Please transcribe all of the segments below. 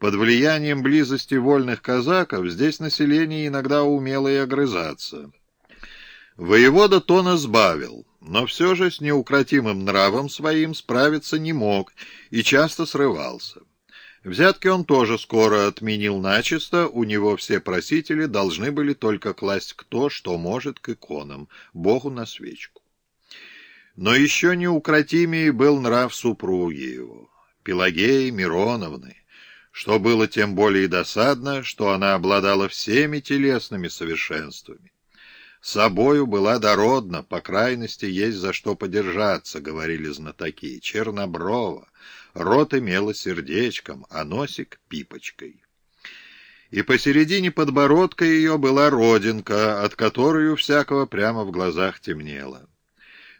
Под влиянием близости вольных казаков здесь население иногда умело и огрызаться. Воевода тона сбавил, но все же с неукротимым нравом своим справиться не мог и часто срывался. Взятки он тоже скоро отменил начисто, у него все просители должны были только класть кто, что может, к иконам, Богу на свечку. Но еще неукротимее был нрав супруги его, Пелагеи Мироновны, что было тем более досадно, что она обладала всеми телесными совершенствами. Собою была дородна, по крайности есть за что подержаться, говорили знатоки, черноброва, рот имела сердечком, а носик — пипочкой. И посередине подбородка ее была родинка, от которой у всякого прямо в глазах темнело.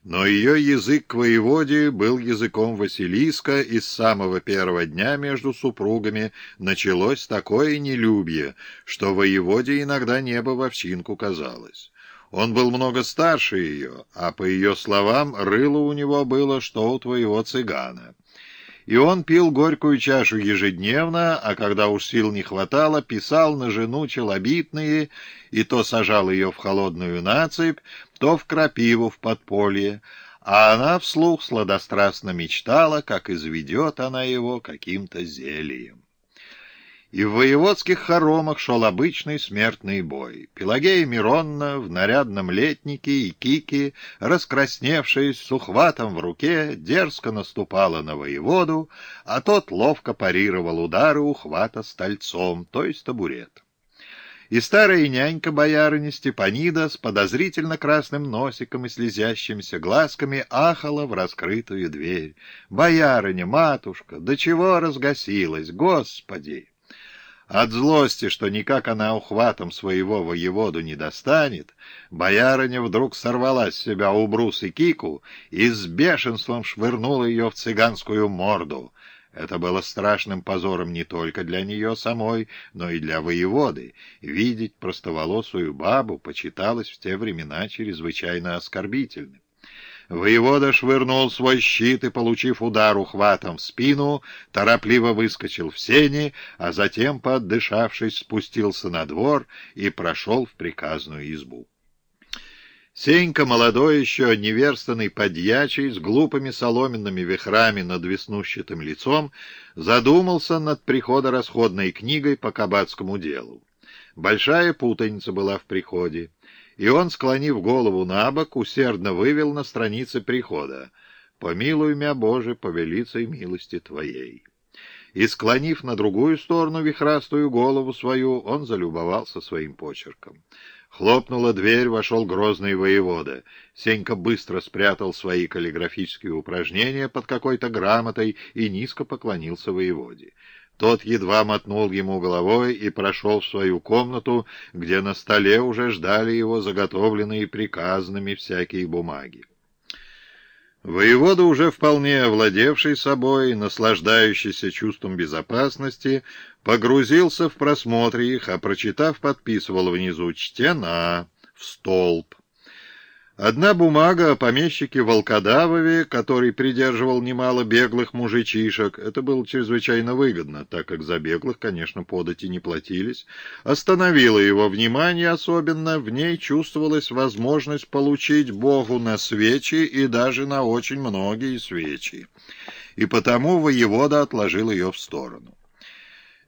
Но ее язык к воеводе был языком Василиска, и с самого первого дня между супругами началось такое нелюбие, что воеводе иногда небо в овчинку казалось. Он был много старше ее, а, по ее словам, рыло у него было, что у твоего цыгана. И он пил горькую чашу ежедневно, а когда уж сил не хватало, писал на жену челобитные, и то сажал ее в холодную насыпь, то в крапиву в подполье, а она вслух сладострастно мечтала, как изведет она его каким-то зельем и в воеводских хоромах шел обычный смертный бой. Пелагея Миронна в нарядном летнике и кике, раскрасневшись с ухватом в руке, дерзко наступала на воеводу, а тот ловко парировал удары ухвата стольцом, то есть табурет. И старая нянька боярыни Степанида с подозрительно красным носиком и слезящимися глазками ахала в раскрытую дверь. «Боярыня, матушка, до чего разгасилась, Господи!» От злости, что никак она ухватом своего воеводу не достанет, боярыня вдруг сорвала с себя убрус и кику и с бешенством швырнула ее в цыганскую морду. Это было страшным позором не только для нее самой, но и для воеводы. Видеть простоволосую бабу почиталось в те времена чрезвычайно оскорбительным. Воевода швырнул свой щит и, получив удар ухватом в спину, торопливо выскочил в сени, а затем, поддышавшись, спустился на двор и прошел в приказную избу. Сенька, молодой еще, неверстанный подьячий, с глупыми соломенными вихрами над веснущатым лицом, задумался над приходо-расходной книгой по кабацкому делу. Большая путаница была в приходе и он, склонив голову на бок, усердно вывел на странице прихода «Помилуй мя, Боже, по велицей милости Твоей». И, склонив на другую сторону вихрастую голову свою, он залюбовался своим почерком. Хлопнула дверь, вошел грозный воевода. Сенька быстро спрятал свои каллиграфические упражнения под какой-то грамотой и низко поклонился воеводе. Тот едва мотнул ему головой и прошел в свою комнату, где на столе уже ждали его заготовленные приказными всякие бумаги. Воевода, уже вполне овладевший собой, наслаждающийся чувством безопасности, погрузился в просмотр их, а, прочитав, подписывал внизу «Чтена» в столб. Одна бумага о помещике Волкодавове, который придерживал немало беглых мужичишек, это было чрезвычайно выгодно, так как за беглых, конечно, подати не платились, остановила его внимание особенно, в ней чувствовалась возможность получить Богу на свечи и даже на очень многие свечи, и потому воевода отложил ее в сторону.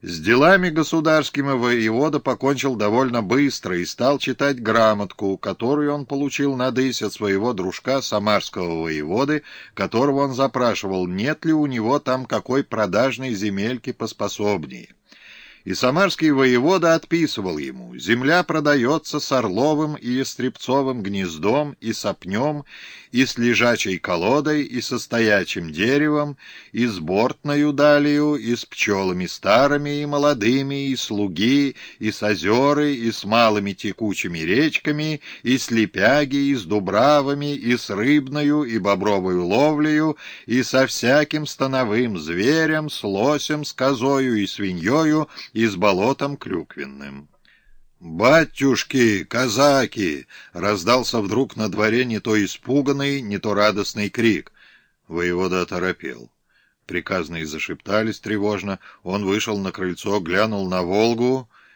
С делами государскими воевода покончил довольно быстро и стал читать грамотку, которую он получил на дысь от своего дружка самарского воеводы, которого он запрашивал, нет ли у него там какой продажной земельки поспособнее. И самарский воевода отписывал ему, земля продается с орловым и ястребцовым гнездом, и сопнем, и с лежачей колодой, и со стоячим деревом, и с бортною далью, и с пчелами старыми и молодыми, и слуги, и с озеры, и с малыми текучими речками, и с лепяги, и с дубравами, и с рыбною, и бобровою ловлею, и со всяким становым зверем, с лосем, с козою и свиньёю, и с болотом клюквенным. «Батюшки, казаки!» — раздался вдруг на дворе не то испуганный, не то радостный крик. Воевода оторопел. Приказные зашептались тревожно. Он вышел на крыльцо, глянул на Волгу